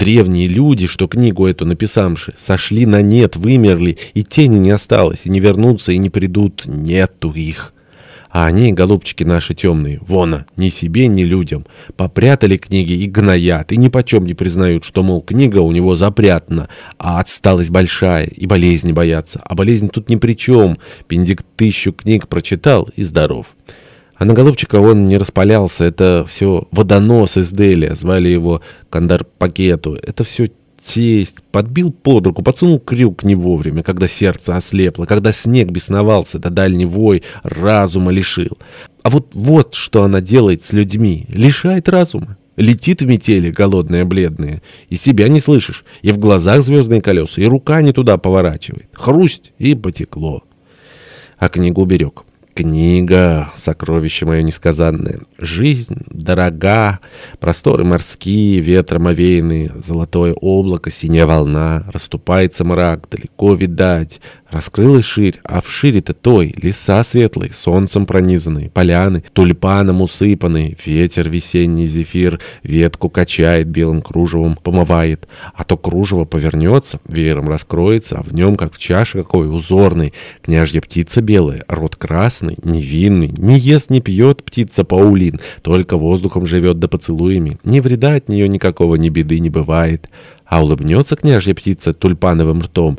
Древние люди, что книгу эту написавши, сошли на нет, вымерли, и тени не осталось, и не вернутся, и не придут, нету их». А они, голубчики наши темные, вона, ни себе, ни людям, попрятали книги и гноят, и ни почем не признают, что, мол, книга у него запрятана, а отсталость большая, и болезни боятся. А болезнь тут ни при чем. Пиндик тысячу книг прочитал и здоров. А на голубчика он не распалялся, это все водонос из Дели, звали его Кандар Пакету. Это все тесть, подбил под руку, подсунул крюк не вовремя, когда сердце ослепло, когда снег бесновался, да дальний вой разума лишил. А вот вот что она делает с людьми, лишает разума. Летит в метели, голодная, бледная, и себя не слышишь, и в глазах звездные колеса, и рука не туда поворачивает. Хрусть, и потекло. А книгу берег. Книга, сокровище мое несказанное. Жизнь дорога, просторы морские, ветром овеянные, золотое облако, синяя волна, расступается мрак, далеко видать, Раскрылась ширь, а в шире-то той леса светлые, солнцем пронизанные, поляны, тульпаном усыпанные, ветер весенний зефир ветку качает, белым кружевом помывает, а то кружево повернется, веером раскроется, а в нем, как в чаше какой, узорный, княжья птица белая, рот красный, невинный, не ест, не пьет птица Паулин, только воздухом живет да поцелуями, ни вреда от нее никакого, ни беды не бывает». А улыбнется княжья птица тульпановым ртом,